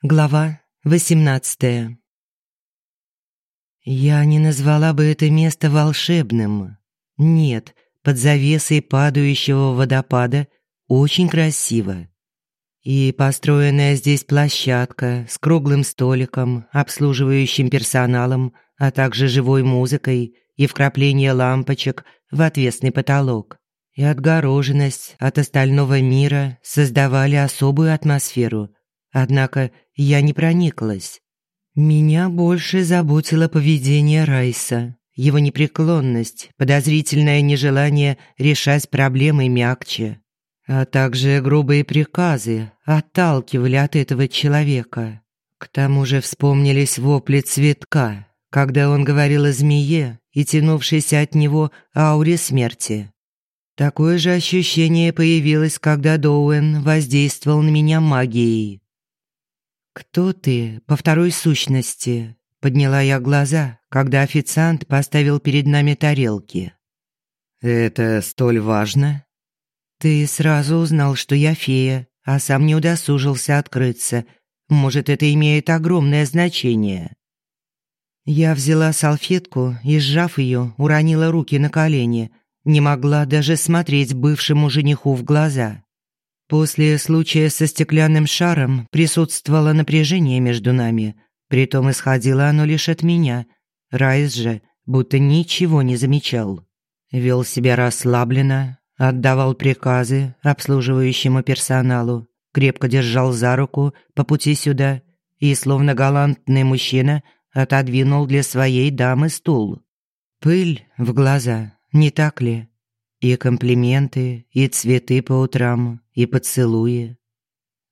Глава 18 Я не назвала бы это место волшебным. Нет, под завесой падающего водопада очень красиво. И построенная здесь площадка с круглым столиком, обслуживающим персоналом, а также живой музыкой и вкрапление лампочек в отвесный потолок. И отгороженность от остального мира создавали особую атмосферу – Однако я не прониклась. Меня больше заботило поведение Райса, его непреклонность, подозрительное нежелание решать проблемы мягче, а также грубые приказы отталкивали от этого человека. К тому же вспомнились вопли цветка, когда он говорил о змее и тянувшейся от него ауре смерти. Такое же ощущение появилось, когда Доуэн воздействовал на меня магией. «Кто ты по второй сущности?» Подняла я глаза, когда официант поставил перед нами тарелки. «Это столь важно?» «Ты сразу узнал, что я фея, а сам не удосужился открыться. Может, это имеет огромное значение?» Я взяла салфетку и, сжав ее, уронила руки на колени. Не могла даже смотреть бывшему жениху в глаза. После случая со стеклянным шаром присутствовало напряжение между нами, притом исходило оно лишь от меня. Райс же будто ничего не замечал. Вел себя расслабленно, отдавал приказы обслуживающему персоналу, крепко держал за руку по пути сюда и, словно галантный мужчина, отодвинул для своей дамы стул. Пыль в глаза, не так ли? И комплименты, и цветы по утрам, и поцелуи.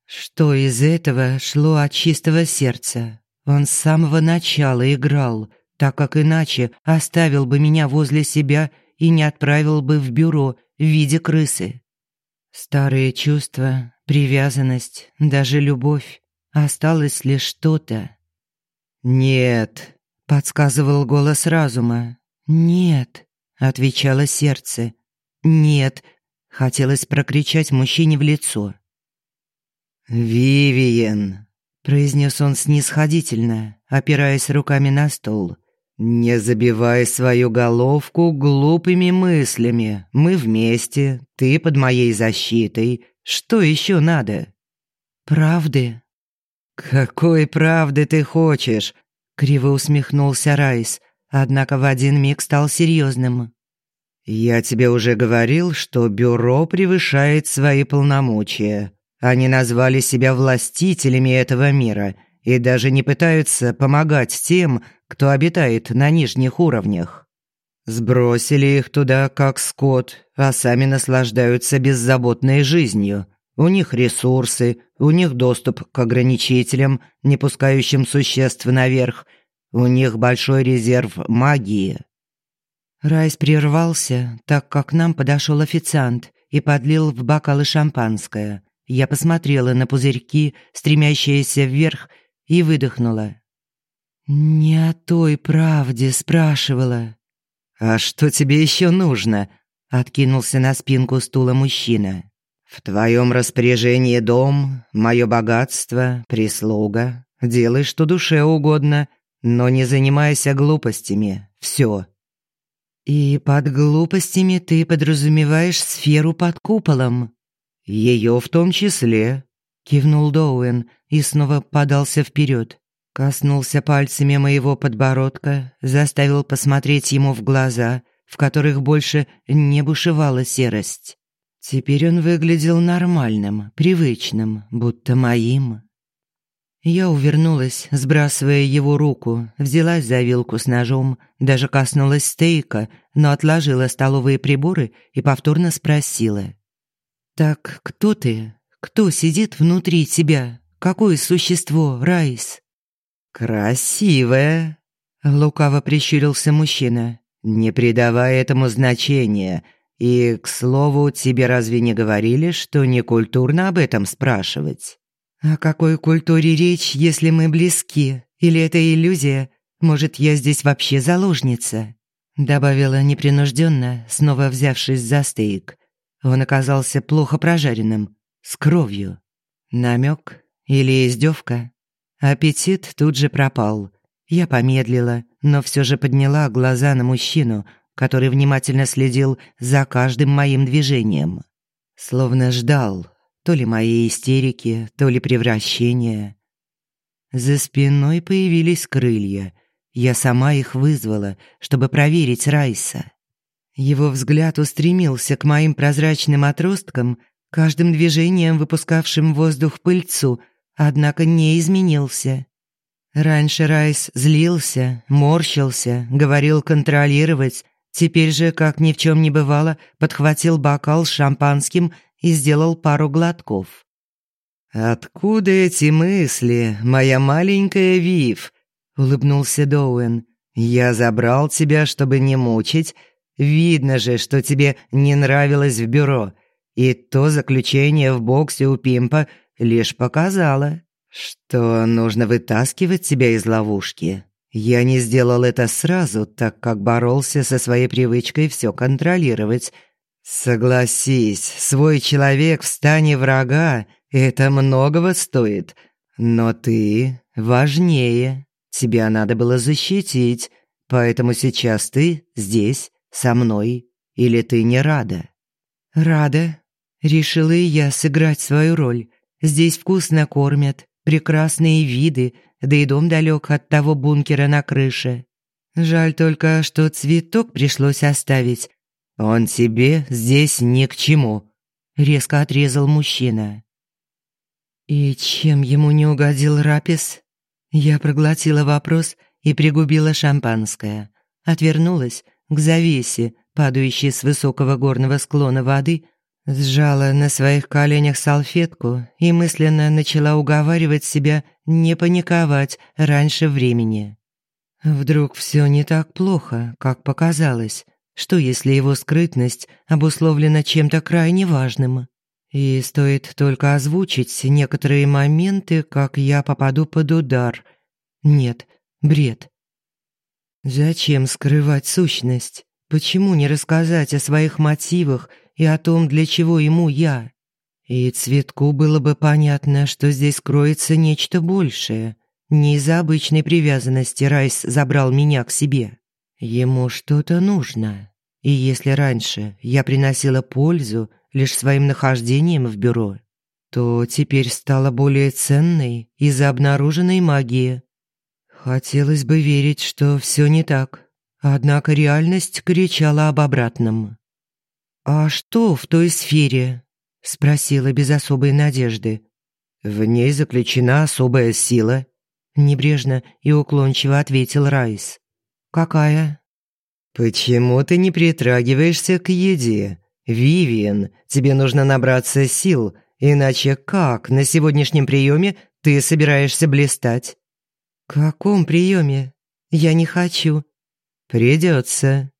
Что из этого шло от чистого сердца? Он с самого начала играл, так как иначе оставил бы меня возле себя и не отправил бы в бюро в виде крысы. Старые чувства, привязанность, даже любовь. Осталось ли что-то? «Нет», — подсказывал голос разума. «Нет», — отвечало сердце. «Нет!» — хотелось прокричать мужчине в лицо. «Вивиен!» — произнес он снисходительно, опираясь руками на стол. «Не забивай свою головку глупыми мыслями. Мы вместе, ты под моей защитой. Что еще надо?» «Правды?» «Какой правды ты хочешь?» — криво усмехнулся Райс, однако в один миг стал серьезным. «Я тебе уже говорил, что бюро превышает свои полномочия. Они назвали себя властителями этого мира и даже не пытаются помогать тем, кто обитает на нижних уровнях. Сбросили их туда как скот, а сами наслаждаются беззаботной жизнью. У них ресурсы, у них доступ к ограничителям, не пускающим существ наверх, у них большой резерв магии. Райс прервался, так как к нам подошел официант и подлил в бокалы шампанское. Я посмотрела на пузырьки, стремящиеся вверх, и выдохнула. «Не о той правде спрашивала». «А что тебе еще нужно?» — откинулся на спинку стула мужчина. «В твоем распоряжении дом, мое богатство, прислуга. Делай, что душе угодно, но не занимайся глупостями. Все». «И под глупостями ты подразумеваешь сферу под куполом?» «Ее в том числе», — кивнул Доуэн и снова подался вперед. Коснулся пальцами моего подбородка, заставил посмотреть ему в глаза, в которых больше не бушевала серость. Теперь он выглядел нормальным, привычным, будто моим. Я увернулась, сбрасывая его руку, взялась за вилку с ножом, даже коснулась стейка, но отложила столовые приборы и повторно спросила. «Так кто ты? Кто сидит внутри тебя? Какое существо, Райс?» «Красивая!» — лукаво прищурился мужчина. «Не придавай этому значения. И, к слову, тебе разве не говорили, что некультурно об этом спрашивать?» О какой культуре речь, если мы близки? Или это иллюзия? Может, я здесь вообще заложница?» Добавила непринужденно, снова взявшись за стейк. Он оказался плохо прожаренным, с кровью. Намек или издевка? Аппетит тут же пропал. Я помедлила, но все же подняла глаза на мужчину, который внимательно следил за каждым моим движением. Словно ждал то ли моей истерики, то ли превращения. За спиной появились крылья. Я сама их вызвала, чтобы проверить Райса. Его взгляд устремился к моим прозрачным отросткам, каждым движением выпускавшим воздух пыльцу, однако не изменился. Раньше Райс злился, морщился, говорил контролировать, теперь же, как ни в чем не бывало, подхватил бокал с шампанским и сделал пару глотков. «Откуда эти мысли, моя маленькая Вив?» — улыбнулся Доуэн. «Я забрал тебя, чтобы не мучить. Видно же, что тебе не нравилось в бюро. И то заключение в боксе у Пимпа лишь показало, что нужно вытаскивать тебя из ловушки. Я не сделал это сразу, так как боролся со своей привычкой все контролировать. Согласись, свой человек в стане врага это многого стоит. Но ты важнее. Тебя надо было защитить. Поэтому сейчас ты здесь, со мной. Или ты не рада? Рада. Решила я сыграть свою роль. Здесь вкусно кормят, прекрасные виды, да и дом далек от того бункера на крыше. Жаль только, что цветок пришлось оставить. Он тебе здесь ни к чему, резко отрезал мужчина. И чем ему не угодил Рапис? Я проглотила вопрос и пригубила шампанское. Отвернулась к завесе, падающей с высокого горного склона воды, сжала на своих коленях салфетку и мысленно начала уговаривать себя не паниковать раньше времени. Вдруг все не так плохо, как показалось. Что если его скрытность обусловлена чем-то крайне важным? И стоит только озвучить некоторые моменты, как я попаду под удар. Нет, бред. Зачем скрывать сущность? Почему не рассказать о своих мотивах и о том, для чего ему я? И Цветку было бы понятно, что здесь кроется нечто большее. Не из-за обычной привязанности Райс забрал меня к себе. Ему что-то нужно. И если раньше я приносила пользу лишь своим нахождением в бюро, то теперь стала более ценной из-за обнаруженной магии. Хотелось бы верить, что все не так, однако реальность кричала об обратном. «А что в той сфере?» — спросила без особой надежды. «В ней заключена особая сила», — небрежно и уклончиво ответил Райс. «Какая?» «Почему ты не притрагиваешься к еде? Вивиан, тебе нужно набраться сил, иначе как на сегодняшнем приеме ты собираешься блистать?» «Каком приеме? Я не хочу». «Придется».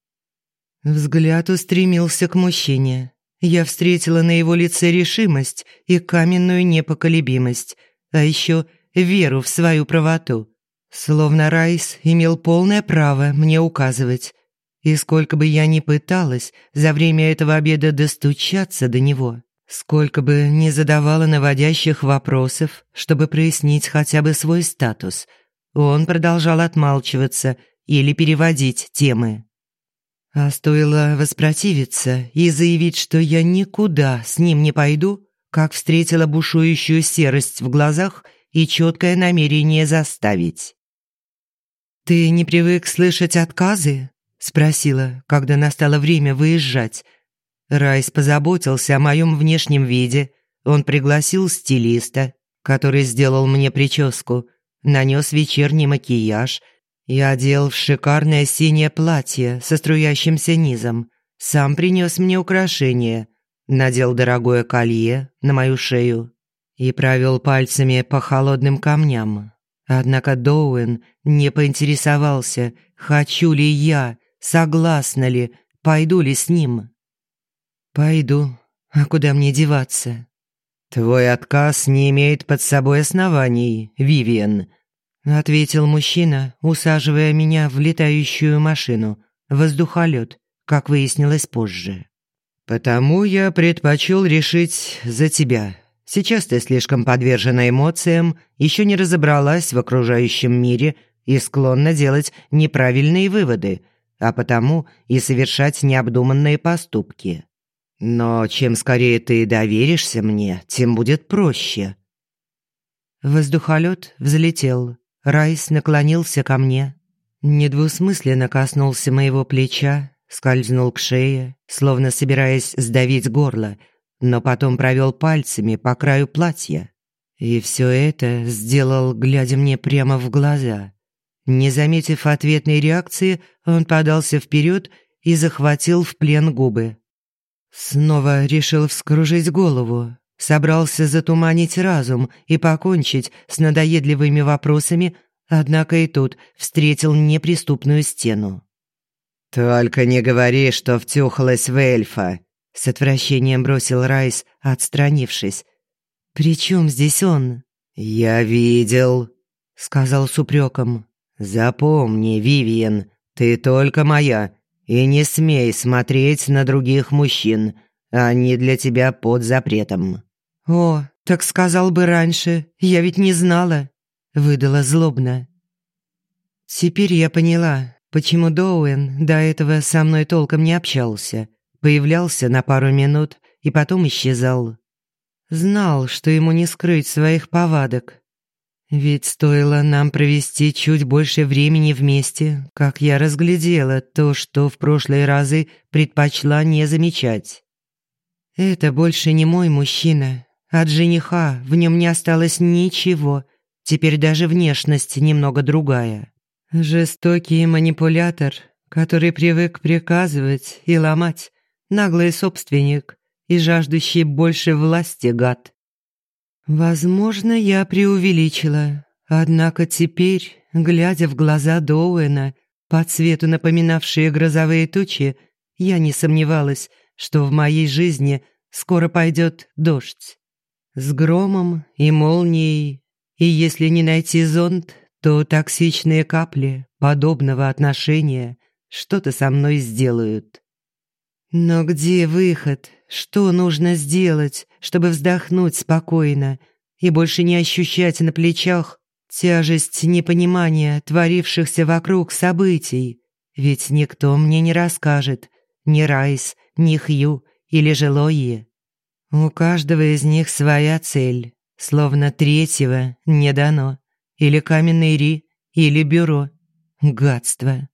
Взгляд устремился к мужчине. Я встретила на его лице решимость и каменную непоколебимость, а еще веру в свою правоту. Словно Райс имел полное право мне указывать. И сколько бы я ни пыталась за время этого обеда достучаться до него, сколько бы ни задавала наводящих вопросов, чтобы прояснить хотя бы свой статус, он продолжал отмалчиваться или переводить темы. А стоило воспротивиться и заявить, что я никуда с ним не пойду, как встретила бушующую серость в глазах и четкое намерение заставить. «Ты не привык слышать отказы?» Спросила, когда настало время выезжать. Райс позаботился о моем внешнем виде. Он пригласил стилиста, который сделал мне прическу, нанес вечерний макияж и одел в шикарное синее платье со струящимся низом. Сам принес мне украшения, надел дорогое колье на мою шею и провел пальцами по холодным камням. Однако Доуэн не поинтересовался, хочу ли я согласна ли, пойду ли с ним. Пойду. А куда мне деваться? Твой отказ не имеет под собой оснований, Вивиан, ответил мужчина, усаживая меня в летающую машину, воздухолет, как выяснилось позже. Потому я предпочел решить за тебя. Сейчас ты слишком подвержена эмоциям, еще не разобралась в окружающем мире и склонна делать неправильные выводы, а потому и совершать необдуманные поступки. Но чем скорее ты доверишься мне, тем будет проще. Воздухолет взлетел. Райс наклонился ко мне. Недвусмысленно коснулся моего плеча, скользнул к шее, словно собираясь сдавить горло, но потом провел пальцами по краю платья. И все это сделал, глядя мне прямо в глаза. Не заметив ответной реакции, он подался вперед и захватил в плен губы. Снова решил вскружить голову, собрался затуманить разум и покончить с надоедливыми вопросами, однако и тут встретил неприступную стену. «Только не говори, что втюхалась в эльфа», — с отвращением бросил Райс, отстранившись. «При чем здесь он?» «Я видел», — сказал с упреком. «Запомни, Вивиан, ты только моя, и не смей смотреть на других мужчин. Они для тебя под запретом». «О, так сказал бы раньше, я ведь не знала», — выдала злобно. Теперь я поняла, почему Доуэн до этого со мной толком не общался. Появлялся на пару минут и потом исчезал. Знал, что ему не скрыть своих повадок, ведь стоило нам провести чуть больше времени вместе, как я разглядела то, что в прошлые разы предпочла не замечать. Это больше не мой мужчина. От жениха в нем не осталось ничего. Теперь даже внешность немного другая. Жестокий манипулятор, который привык приказывать и ломать, наглый собственник и жаждущий больше власти гад. Возможно, я преувеличила. Однако теперь, глядя в глаза Доуэна, по цвету напоминавшие грозовые тучи, я не сомневалась, что в моей жизни скоро пойдет дождь. С громом и молнией, и если не найти зонт, то токсичные капли подобного отношения что-то со мной сделают. Но где выход? Что нужно сделать, чтобы вздохнуть спокойно и больше не ощущать на плечах тяжесть непонимания творившихся вокруг событий? Ведь никто мне не расскажет, ни Райс, ни Хью или Желойе. У каждого из них своя цель, словно третьего не дано. Или каменный Ри, или бюро. Гадство.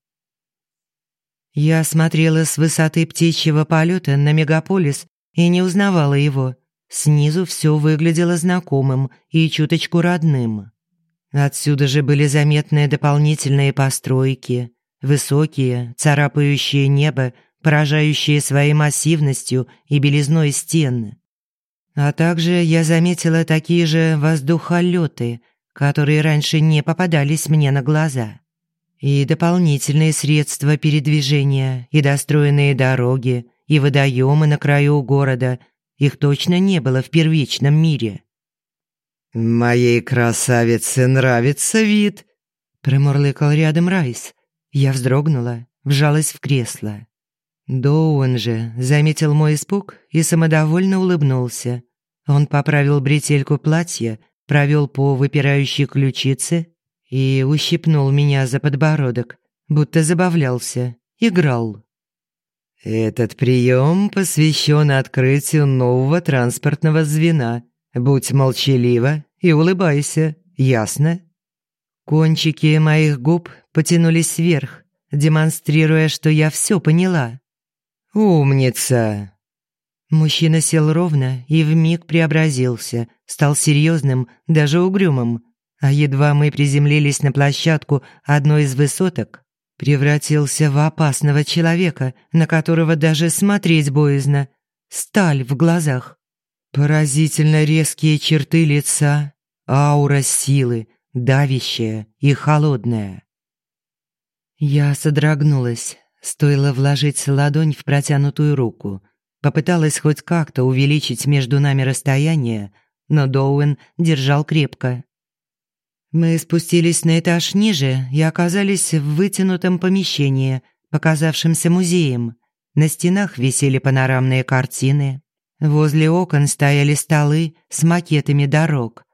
Я смотрела с высоты птичьего полета на мегаполис и не узнавала его. Снизу все выглядело знакомым и чуточку родным. Отсюда же были заметны дополнительные постройки, высокие, царапающие небо, поражающие своей массивностью и белизной стен. А также я заметила такие же воздухолеты, которые раньше не попадались мне на глаза и дополнительные средства передвижения, и достроенные дороги, и водоемы на краю города. Их точно не было в первичном мире. «Моей красавице нравится вид», — промурлыкал рядом Райс. Я вздрогнула, вжалась в кресло. Доуэн же заметил мой испуг и самодовольно улыбнулся. Он поправил бретельку платья, провел по выпирающей ключице и ущипнул меня за подбородок, будто забавлялся, играл. «Этот прием посвящен открытию нового транспортного звена. Будь молчалива и улыбайся, ясно?» Кончики моих губ потянулись вверх, демонстрируя, что я все поняла. «Умница!» Мужчина сел ровно и вмиг преобразился, стал серьезным, даже угрюмым, а едва мы приземлились на площадку одной из высоток, превратился в опасного человека, на которого даже смотреть боязно. Сталь в глазах. Поразительно резкие черты лица, аура силы, давящая и холодная. Я содрогнулась, стоило вложить ладонь в протянутую руку. Попыталась хоть как-то увеличить между нами расстояние, но Доуэн держал крепко. Мы спустились на этаж ниже и оказались в вытянутом помещении, показавшемся музеем. На стенах висели панорамные картины. Возле окон стояли столы с макетами дорог.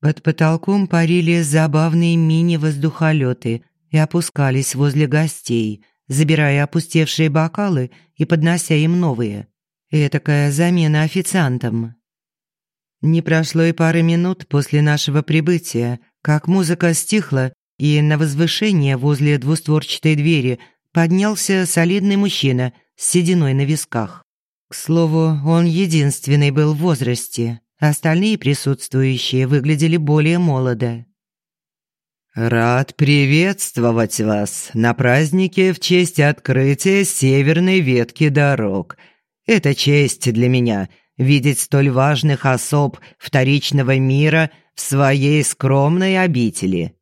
Под потолком парили забавные мини-воздухолеты и опускались возле гостей, забирая опустевшие бокалы и поднося им новые. Этакая замена официантам. Не прошло и пары минут после нашего прибытия, как музыка стихла, и на возвышение возле двустворчатой двери поднялся солидный мужчина с сединой на висках. К слову, он единственный был в возрасте. Остальные присутствующие выглядели более молодо. «Рад приветствовать вас на празднике в честь открытия северной ветки дорог. Это честь для меня — видеть столь важных особ вторичного мира в своей скромной обители».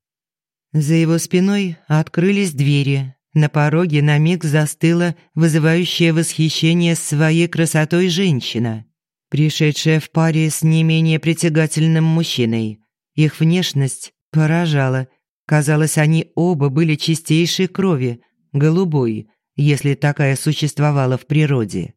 За его спиной открылись двери, на пороге на миг застыла вызывающая восхищение своей красотой женщина, пришедшая в паре с не менее притягательным мужчиной. Их внешность поражала. Казалось, они оба были чистейшей крови, голубой, если такая существовала в природе.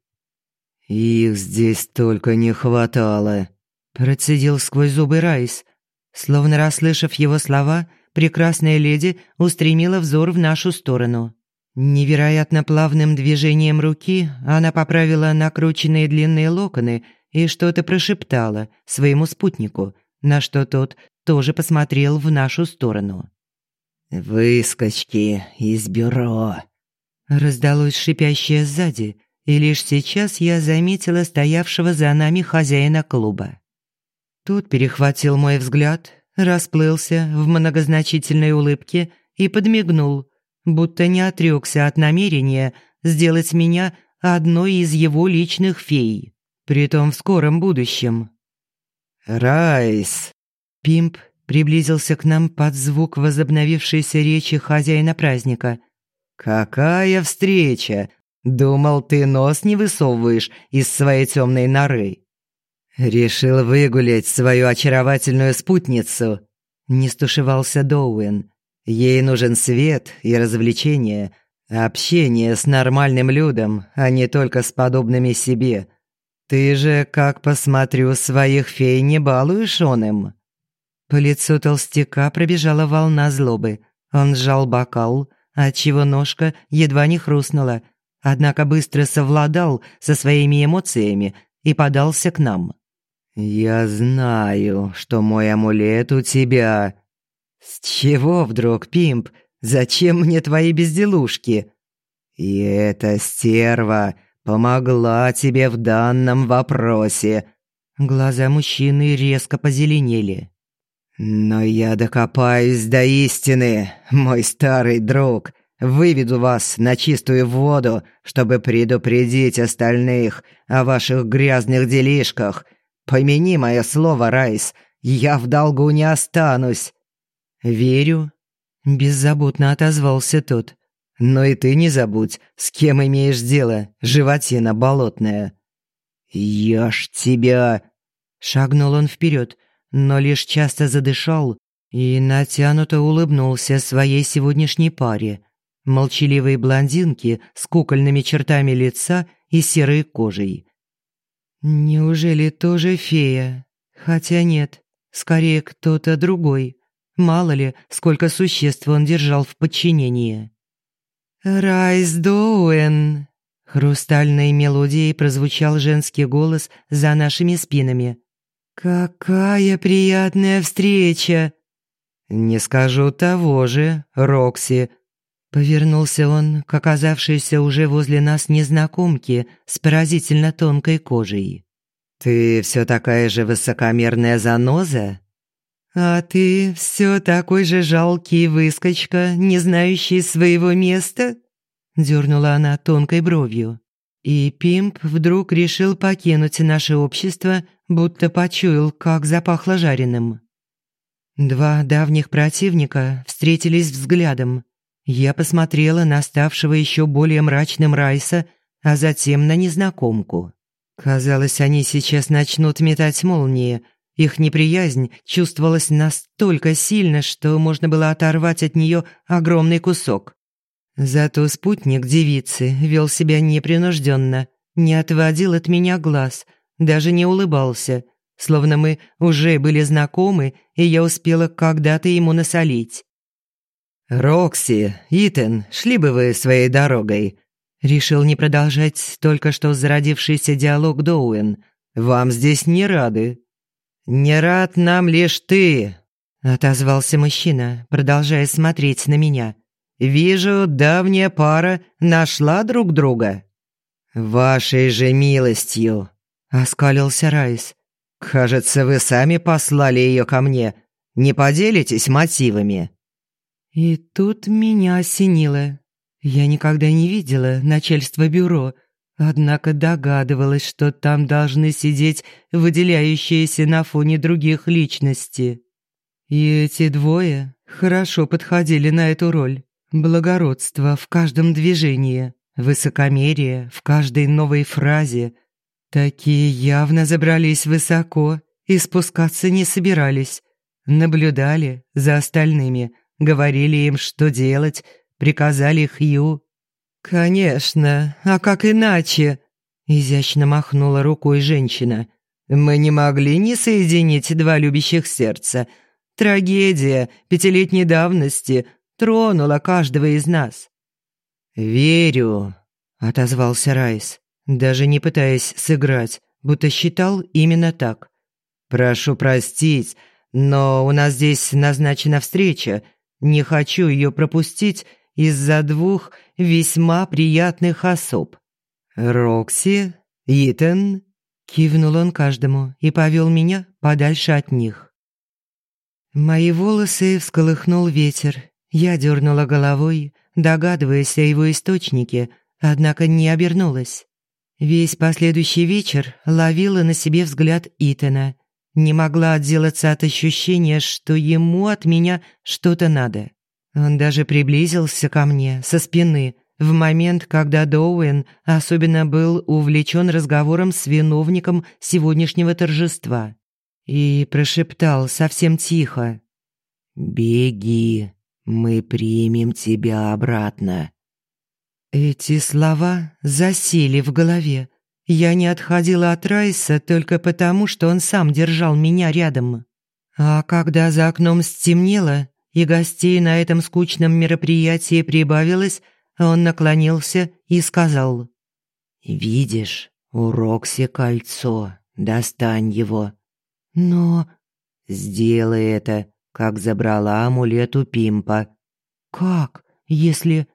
«Их здесь только не хватало», – процедил сквозь зубы Райс. Словно расслышав его слова – прекрасная леди устремила взор в нашу сторону. Невероятно плавным движением руки она поправила накрученные длинные локоны и что-то прошептала своему спутнику, на что тот тоже посмотрел в нашу сторону. «Выскочки из бюро», — раздалось шипящее сзади, и лишь сейчас я заметила стоявшего за нами хозяина клуба. Тот перехватил мой взгляд расплылся в многозначительной улыбке и подмигнул, будто не отрёкся от намерения сделать меня одной из его личных фей, притом в скором будущем. «Райс!» Пимп приблизился к нам под звук возобновившейся речи хозяина праздника. «Какая встреча! Думал, ты нос не высовываешь из своей темной норы». «Решил выгулять свою очаровательную спутницу», – не стушевался Доуэн. «Ей нужен свет и развлечение, общение с нормальным людом, а не только с подобными себе. Ты же, как посмотрю, своих фей не балуешь он им». По лицу толстяка пробежала волна злобы. Он сжал бокал, отчего ножка едва не хрустнула, однако быстро совладал со своими эмоциями и подался к нам. «Я знаю, что мой амулет у тебя». «С чего вдруг, Пимп? Зачем мне твои безделушки?» «И эта стерва помогла тебе в данном вопросе». Глаза мужчины резко позеленели. «Но я докопаюсь до истины, мой старый друг. Выведу вас на чистую воду, чтобы предупредить остальных о ваших грязных делишках» Помяни мое слово, Райс, я в долгу не останусь». «Верю», – беззаботно отозвался тот. «Но и ты не забудь, с кем имеешь дело, животина болотная». «Я ж тебя...» Шагнул он вперед, но лишь часто задышал и натянуто улыбнулся своей сегодняшней паре. Молчаливой блондинке с кукольными чертами лица и серой кожей. Неужели тоже фея? Хотя нет, скорее кто-то другой. Мало ли, сколько существ он держал в подчинении. «Райс Доуэн!» Хрустальной мелодией прозвучал женский голос за нашими спинами. «Какая приятная встреча!» «Не скажу того же, Рокси», Повернулся он к оказавшейся уже возле нас незнакомке с поразительно тонкой кожей. «Ты все такая же высокомерная заноза?» «А ты все такой же жалкий выскочка, не знающий своего места?» Дернула она тонкой бровью. И Пимп вдруг решил покинуть наше общество, будто почуял, как запахло жареным. Два давних противника встретились взглядом, я посмотрела на ставшего еще более мрачным Райса, а затем на незнакомку. Казалось, они сейчас начнут метать молнии. Их неприязнь чувствовалась настолько сильно, что можно было оторвать от нее огромный кусок. Зато спутник девицы вел себя непринужденно, не отводил от меня глаз, даже не улыбался, словно мы уже были знакомы, и я успела когда-то ему насолить. «Рокси, Итан, шли бы вы своей дорогой», — решил не продолжать только что зародившийся диалог Доуэн. «Вам здесь не рады». «Не рад нам лишь ты», — отозвался мужчина, продолжая смотреть на меня. «Вижу, давняя пара нашла друг друга». «Вашей же милостью», — оскалился Райс. «Кажется, вы сами послали ее ко мне. Не поделитесь мотивами?» И тут меня осенило. Я никогда не видела начальство бюро, однако догадывалась, что там должны сидеть выделяющиеся на фоне других личности. И эти двое хорошо подходили на эту роль. Благородство в каждом движении, высокомерие в каждой новой фразе. Такие явно забрались высоко и спускаться не собирались. Наблюдали за остальными, говорили им, что делать, приказали Хью. «Конечно, а как иначе?» – изящно махнула рукой женщина. «Мы не могли не соединить два любящих сердца – Трагедия пятилетней давности тронула каждого из нас. «Верю», — отозвался Райс, даже не пытаясь сыграть, будто считал именно так. «Прошу простить, но у нас здесь назначена встреча. Не хочу ее пропустить из-за двух весьма приятных особ. Рокси, Итан...» Кивнул он каждому и повел меня подальше от них. Мои волосы всколыхнул ветер. Я дернула головой, догадываясь о его источнике, однако не обернулась. Весь последующий вечер ловила на себе взгляд Итана. Не могла отделаться от ощущения, что ему от меня что-то надо. Он даже приблизился ко мне со спины в момент, когда Доуэн особенно был увлечен разговором с виновником сегодняшнего торжества и прошептал совсем тихо. «Беги, мы примем тебя обратно». Эти слова засели в голове. Я не отходила от Райса только потому, что он сам держал меня рядом. А когда за окном стемнело, и гостей на этом скучном мероприятии прибавилось, он наклонился и сказал. «Видишь, у Рокси кольцо, достань его». Но... Сделай это, как забрала амулет у Пимпа. Как, если...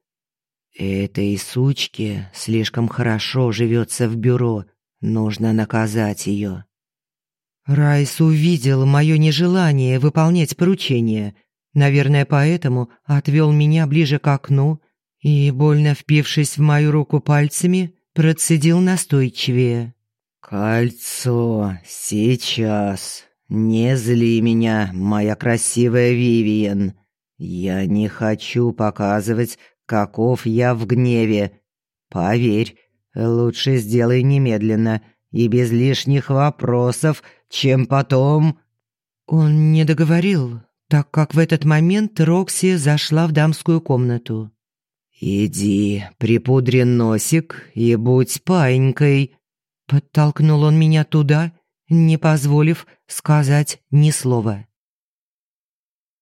Этой сучке слишком хорошо живется в бюро. Нужно наказать ее. Райс увидел мое нежелание выполнять поручение. Наверное, поэтому отвел меня ближе к окну и, больно впившись в мою руку пальцами, процедил настойчивее. «Кольцо, сейчас. Не зли меня, моя красивая Вивиен. Я не хочу показывать, каков я в гневе. Поверь, лучше сделай немедленно и без лишних вопросов, чем потом...» Он не договорил, так как в этот момент Рокси зашла в дамскую комнату. «Иди, припудри носик и будь паинькой», Подтолкнул он меня туда, не позволив сказать ни слова.